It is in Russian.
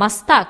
мастак.